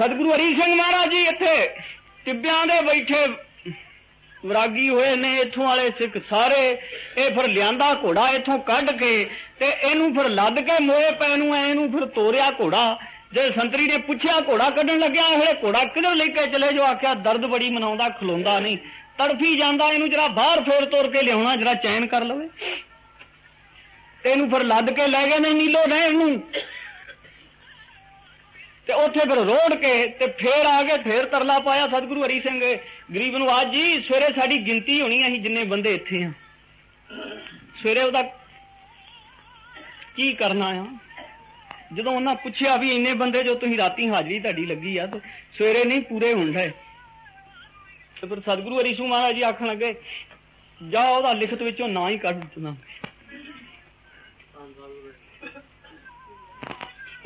ਸਤਿਗੁਰੂ ਹਰੀ ਸਿੰਘ ਮਹਾਰਾਜ ਜੀ ਇੱਥੇ ਟਿੱਬਿਆਂ ਦੇ ਬੈਠੇ ਵਿਰਾਗੀ ਹੋਏ ਨੇ, ਇੱਥੋਂ ਵਾਲੇ ਸਿੱਖ ਸਾਰੇ। ਇਹ ਫਿਰ ਲਿਆਂਦਾ ਘੋੜਾ ਇੱਥੋਂ ਕੱਢ ਕੇ ਤੇ ਇਹਨੂੰ ਫਿਰ ਲੱਦ ਕੇ ਮੋਏ ਪੈ ਨੂੰ ਐ ਇਹਨੂੰ ਫਿਰ ਤੋਰਿਆ ਘੋੜਾ। ਜੇ ਸੰਤਰੀ ਨੇ ਪੁੱਛਿਆ, ਘੋੜਾ ਕੱਢਣ ਲੱਗਿਆ, ਇਹ ਘੋੜਾ ਕਿਧਰ ਲੈ ਕੇ ਚਲੇ ਜੋ ਆਖਿਆ, ਦਰਦ ਬੜੀ ਮਨਾਉਂਦਾ, ਖਲੋਂਦਾ ਨਹੀਂ। ਤੜਫੀ ਜਾਂਦਾ, ਇਹਨੂੰ ਜਰਾ ਬਾਹਰ ਫੇਰ ਤੋਰ ਕੇ ਲਿਆਉਣਾ, ਜਰਾ ਚੈਨ ਕਰ ਲਵੇ। ਤੇ ਇਹਨੂੰ ਫਿਰ ਲੱਦ ਕੇ ਲੈ ਗਏ ਨੇ ਨੀਲੋ ਨਹਿਰ ਨੂੰ। ਤੇ ਉੱਥੇ ਫਿਰ ਰੋੜ ਕੇ ਤੇ ਫੇਰ ਆ ਕੇ ਫੇਰ ਤਰਲਾ ਪਾਇਆ ਸਤਿਗੁਰੂ ਹਰੀ ਸਿੰਘ। ਗਰੀਬ ਨੂੰ ਆਜ ਜੀ, ਸਵੇਰੇ ਸਾਡੀ ਗਿਣਤੀ ਹੋਣੀ ਅਸੀਂ ਜਿੰਨੇ ਬੰਦੇ ਇੱਥੇ ਆ। ਸਵੇਰੇ ਉਹਦਾ ਕੀ ਕਰਨਾ ਆ? ਜਦੋਂ ਉਹਨਾਂ ਪੁੱਛਿਆ ਵੀ ਇੰਨੇ ਬੰਦੇ ਜੋ ਤੁਸੀਂ ਰਾਤੀ ਹਾਜ਼ਰੀ ਤੁਹਾਡੀ ਲੱਗੀ ਆ ਸਵੇਰੇ ਨਹੀਂ, ਪੂਰੇ ਹੁੰਦੇ ਤੇ ਫਿਰ ਸਤਿਗੁਰੂ ਹਰੀ ਸਿੰਘ ਮਹਾਰਾਜ ਜੀ ਆਖਣ ਲੱਗੇ, ਜਾ ਉਹਦਾ ਲਿਖਤ ਵਿੱਚੋਂ ਨਾ ਹੀ ਕੱਢ ਦਿੱਤਾ।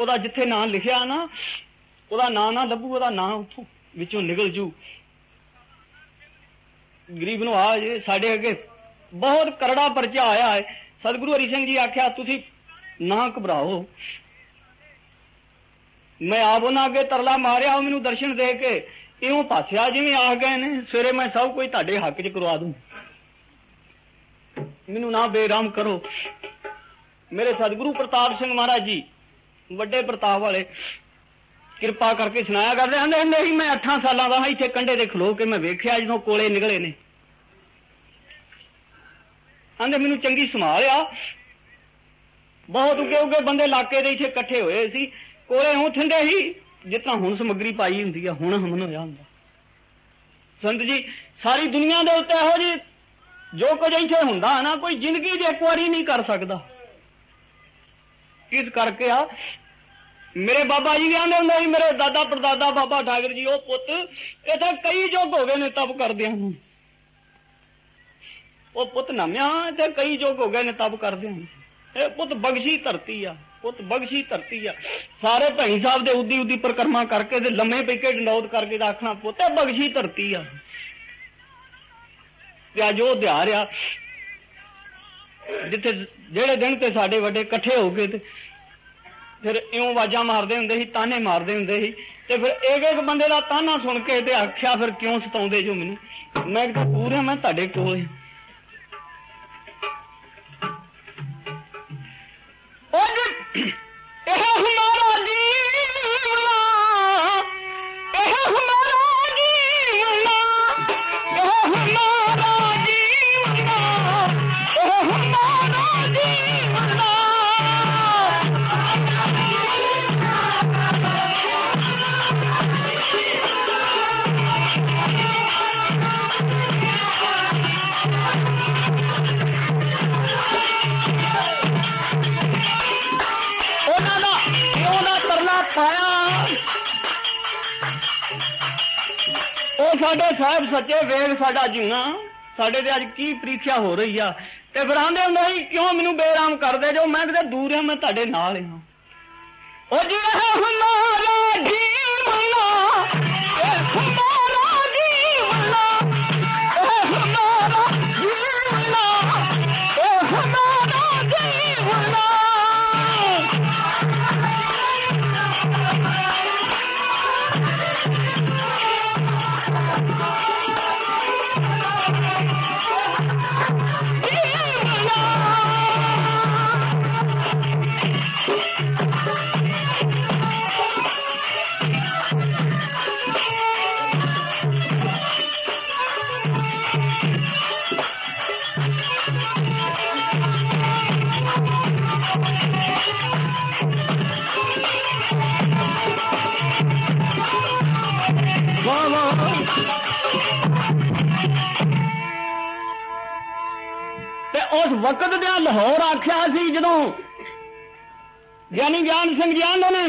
ਉਹਦਾ ਜਿੱਥੇ ਨਾਂ ਲਿਖਿਆ ਨਾ, ਉਹਦਾ ਨਾਂ ਨਾ ਲੱਭੂ, ਉਹਦਾ ਨਾਂ ਉੱਥੋਂ ਵਿੱਚੋਂ ਨਿਕਲ ਜੂ। ਗਰੀਬ ਨੂੰ ਆ ਜੇ, ਸਾਡੇ ਅੱਗੇ ਬਹੁਤ ਕਰੜਾ ਪਰਚਾ ਆਇਆ ਹੈ। ਸਤਿਗੁਰੂ ਹਰੀ ਸਿੰਘ ਜੀ ਆਖਿਆ, ਤੁਸੀਂ ਨਾ ਘਬਰਾਓ। ਮੈਂ ਆਪ ਉਹਨਾਂ ਅੱਗੇ ਤਰਲਾ ਮਾਰਿਆ, ਉਹ ਮੈਨੂੰ ਦਰਸ਼ਨ ਦੇ ਕੇ ਇਉਂ ਪਾਸਿਆ ਜਿਵੇਂ ਆ ਗਏ ਨੇ। ਸਵੇਰੇ ਮੈਂ ਸਭ ਕੋਈ ਤੁਹਾਡੇ ਹੱਕ 'ਚ ਕਰਵਾ ਦੂੰ। ਮੈਨੂੰ ਨਾ ਬੇਰਾਮ ਕਰੋ। ਮੇਰੇ ਸਤਿਗੁਰੂ ਪ੍ਰਤਾਪ ਸਿੰਘ ਮਹਾਰਾਜ ਜੀ ਵੱਡੇ ਪ੍ਰਤਾਪ ਵਾਲੇ ਕਿਰਪਾ ਕਰਕੇ ਸੁਣਾਇਆ ਕਰਦੇ ਹੁੰਦੇ ਹੁੰਦੇ ਸੀ, ਮੈਂ 8 ਸਾਲਾਂ ਦਾ ਹਾਂ, ਇੱਥੇ ਕੰਡੇ ਦੇ ਖਲੋ ਕੇ ਮੈਂ ਵੇਖਿਆ ਜਦੋਂ ਕੋਲੇ ਨਿਕਲੇ ਨੇ। ਆਂਦੇ, ਮੈਨੂੰ ਚੰਗੀ ਸੰਭਾਲਿਆ ਬਹੁਤ ਉੱਗੇ ਉੱਗੇ ਬੰਦੇ ਇਲਾਕੇ ਦੇ ਇੱਥੇ ਇਕੱਠੇ ਹੋਏ ਸੀ। ਕੋਲੇ ਹੂੰ ਠੰਡੇ ਸੀ ਜਿੱਦਾਂ ਹੁਣ ਸਮਗਰੀ ਪਾਈ ਹੁੰਦੀ ਆ, ਹੁਣ ਹਮਨ ਹੋਇਆ ਹੁੰਦਾ। ਸੰਤ ਜੀ, ਸਾਰੀ ਦੁਨੀਆ ਦੇ ਉੱਤੇ ਇਹੋ ਜੀ ਜੋ ਕੁਝ ਇੱਥੇ ਹੁੰਦਾ ਨਾ, ਕੋਈ ਜ਼ਿੰਦਗੀ 'ਚ ਇੱਕ ਵਾਰੀ ਨਹੀਂ ਕਰ ਸਕਦਾ। ਕਿਸ ਕਰਕੇ ਆ। ਮੇਰੇ ਬਾਬਾ ਜੀ ਕਹਿੰਦੇ ਹੁੰਦੇ ਸੀ, ਮੇਰੇ ਦਾਦਾ ਪਰਦਾਦਾ ਬਾਬਾ ਠਾਕਰ ਜੀ, ਉਹ ਪੁੱਤ ਇੱਥੇ ਕਈ ਯੁੱਗ ਹੋ ਗਏ ਨੇ ਤਪ ਕਰਦਿਆਂ ਨੂੰ। ਉਹ ਪੁੱਤ ਨਮਿਆ ਤੇ ਕਈ ਯੁੱਗ ਹੋ ਗਏ ਨੇ ਤਪ ਕਰਦਿਆਂ ਇਹ ਪੁੱਤ ਬਖਸ਼ੀ ਧਰਤੀ ਆ, ਪੁੱਤ ਬਖਸ਼ੀ ਧਰਤੀ ਆ। ਸਾਰੇ ਭਾਈ ਸਾਹਿਬ ਦੇ ਉਦੀ ਉਦੀ ਪ੍ਰਕਰਮਾ ਕਰਕੇ ਤੇ ਲੰਮੇ ਪੈ ਕੇ ਡੰਡੌਤ ਕਰਕੇ ਆਖਣਾ, ਪੁੱਤ, ਇਹ ਬਖਸ਼ੀ ਧਰਤੀ ਆ। ਤੇ ਅੱਜ ਉਹ ਦਿਹਾਰ ਜਿੱਥੇ ਜਿਹੜੇ ਦਿਨ ਤੇ ਸਾਡੇ ਵੱਡੇ ਇਕੱਠੇ ਹੋ ਗਏ ਤੇ ਫਿਰ ਇਉਂ ਆਵਾਜ਼ਾਂ ਮਾਰਦੇ ਹੁੰਦੇ ਸੀ, ਤਾਨੇ ਮਾਰਦੇ ਹੁੰਦੇ ਸੀ। ਤੇ ਫਿਰ ਇੱਕ ਇੱਕ ਬੰਦੇ ਦਾ ਤਾਨਾ ਸੁਣ ਕੇ ਤੇ ਆਖਿਆ, ਫਿਰ ਕਿਉਂ ਸਤਾਉਂਦੇ ਜੋ ਮੈਨੂੰ? ਮੈਂ ਕਿਹਾ ਪੂਰੇ ਮੈਂ ਤੁਹਾਡੇ ਕੋਲ ਹਾਂ ਉਹ ਜੀ ਤਰਲਾ ਉਹ ਸਾਡੇ ਸਾਹਿਬ ਸੱਚੇ ਵੇਦ ਸਾਡਾ ਜੀਣਾ ਸਾਡੇ ਤੇ ਅੱਜ ਕੀ ਪ੍ਰੀਖਿਆ ਹੋ ਰਹੀ ਆ। ਤੇ ਫਿਰ ਆਂਦੇ ਹੁੰਦੇ ਕਿਉਂ ਮੈਨੂੰ ਬੇਰਾਮ ਕਰਦੇ ਜੋ ਮੈਂ ਕਿਤੇ ਦੂਰ ਆ, ਮੈਂ ਤੁਹਾਡੇ ਨਾਲ ਹਾਂ ਉਹ ਜੀ ਇਹ ਹਮਾਰਾ ਤੇ ਉਸ ਵਕਤ ਦੇ ਲਾਹੌਰ ਆਖਿਆ ਸੀ ਜਦੋਂ ਗਿਆਨੀ ਗਿਆਨ ਸਿੰਘ ਜੀ ਨੇ,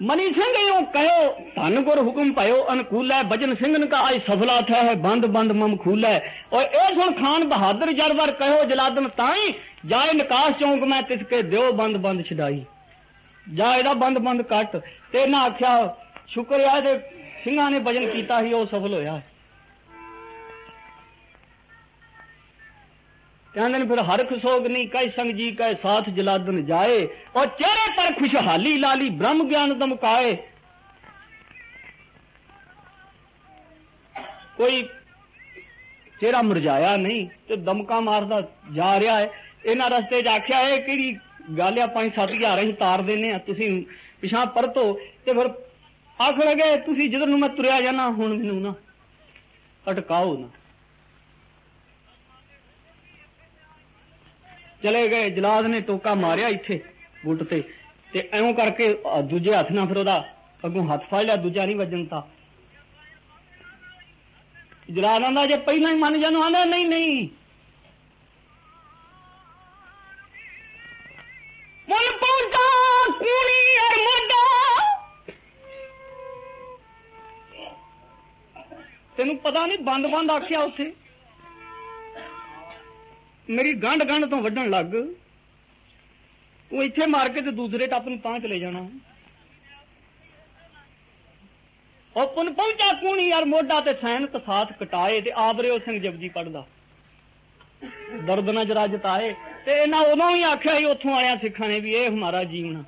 ਮਨੀ ਸਿੰਘ ਇਹੋ ਕਹਿਓ ਧੰਨ ਗੁਰ ਹੁਕਮ ਪਾਇਓ, ਅਨਕੂਲ ਹੈ ਸਿੰਘਨ ਕਾ ਆਈ ਸਫਲਾ ਥਾ ਹੈ ਬੰਦ ਬੰਦ ਮਮ ਖੂਲ। ਓਏ ਇਹ ਸੁਣ ਖਾਨ ਬਹਾਦਰ ਜਰਵਰ ਕਹਿਓ ਜਲਾਦਨ ਤਾਈ ਜਾਏ ਨਿਕਾਸ ਚੌਂਕ ਮੈਂ ਤਿਸ ਕੇ ਦਿਓ ਬੰਦ ਬੰਦ ਛਡਾਈ। ਜਾ ਇਹਦਾ ਬੰਦ ਬੰਦ ਕੱਟ। ਤੇ ਨਾ ਆਖਿਆ, ਸ਼ੁਕਰ ਆ ਤੇ ਸਿੰਘਾਂ ਨੇ ਭਜਨ ਕੀਤਾ ਸੀ, ਉਹ ਸਫਲ ਹੋਇਆ। ਕਹਿੰਦੇ ਨੇ, ਫਿਰ ਹਰ ਖਸੋਗ ਨਹੀਂ ਕਹਿ ਸੰਗ ਜੀ ਕਹਿ ਸਾਥ ਜਲਾਦਨ ਜਾਏ। ਔਰ ਚਿਹਰੇ ਪਰ ਖੁਸ਼ਹਾਲੀ ਲਾਲੀ, ਬ੍ਰਹਮ ਗਿਆਨ ਦਮਕਾਏ ਕੋਈ ਚਿਹਰਾ ਮਰਜਾਇਆ ਨਹੀਂ, ਤੇ ਦਮਕਾ ਮਾਰਦਾ ਜਾ ਰਿਹਾ ਹੈ। ਇਹਨਾਂ ਰਸਤੇ 'ਚ ਆਖਿਆ ਹੈ ਕਿਹੜੀ ਗੱਲ ਆ? ਸੱਤ ਹਜ਼ਾਰ ਅਸੀਂ ਤਾਰ ਦੇਨੇ ਆ। ਤੁਸੀਂ ਪਿਛਾਂ ਪਰਤੋ ਤੇ ਫਿਰ ਆਖ ਲਗੇ, ਤੁਸੀਂ ਜਦੋਂ ਨੂੰ ਮੈਂ ਤੁਰਿਆ ਜਾਣਾ ਹੁਣ ਮੈਨੂੰ ਨਾ ਅਟਕਾਓ ਨਾ। ਚਲੇ ਗਏ, ਜਲਾਦ ਨੇ ਟੋਕਾ ਮਾਰਿਆ ਇੱਥੇ, ਗੁੱਟ ਤੇ। ਤੇ ਐਉਂ ਕਰਕੇ ਦੂਜੇ ਹੱਥ ਨਾਲ ਫਿਰ ਉਹਦਾ ਅੱਗੋਂ ਹੱਥ ਫੜ ਲਿਆ, ਦੂਜਾ ਨਹੀਂ ਵੱਜਣ ਤਾਂ ਜਲਾਦ ਆਂਦਾ, ਜੇ ਪਹਿਲਾਂ ਹੀ ਮੰਨ ਜਾਣੋ ਆਂਦਾ, ਨਹੀਂ ਨਹੀਂ। ਤੈਨੂੰ ਪਤਾ ਨਹੀਂ ਬੰਦ ਬੰਦ ਆਖਿਆ ਉੱਥੇ। ਮੇਰੀ ਗੰਢ ਗੰਢ ਤੋਂ ਵੱਢਣ ਲੱਗ। ਉਹ ਇੱਥੇ ਮਾਰ ਕੇ ਤੇ ਦੂਸਰੇ ਟੱਪ ਨੂੰ ਤਾਂ ਚਲੇ ਜਾਣਾ। ਉਹ ਪੁਨ ਪਹੁੰਚਾ ਕੂਣੀ ਯਾਰ, ਮੋਢਾ ਤੇ ਸੈਨਤ ਸਾਥ ਕਟਾਏ ਤੇ ਆਬਰਿਓ ਸਿੰਘ ਜਪਜੀ ਪੜਦਾ ਦਰਦ ਨਾ ਜਰਾ ਜਤਾਏ ਤੇ ਇਹਨਾਂ ਉਦੋਂ ਵੀ ਆਖਿਆ ਸੀ, ਉੱਥੋਂ ਆਇਆ ਸਿੱਖਾਂ ਨੇ ਵੀ ਇਹ ਹਮਾਰਾ ਜੀਵਨ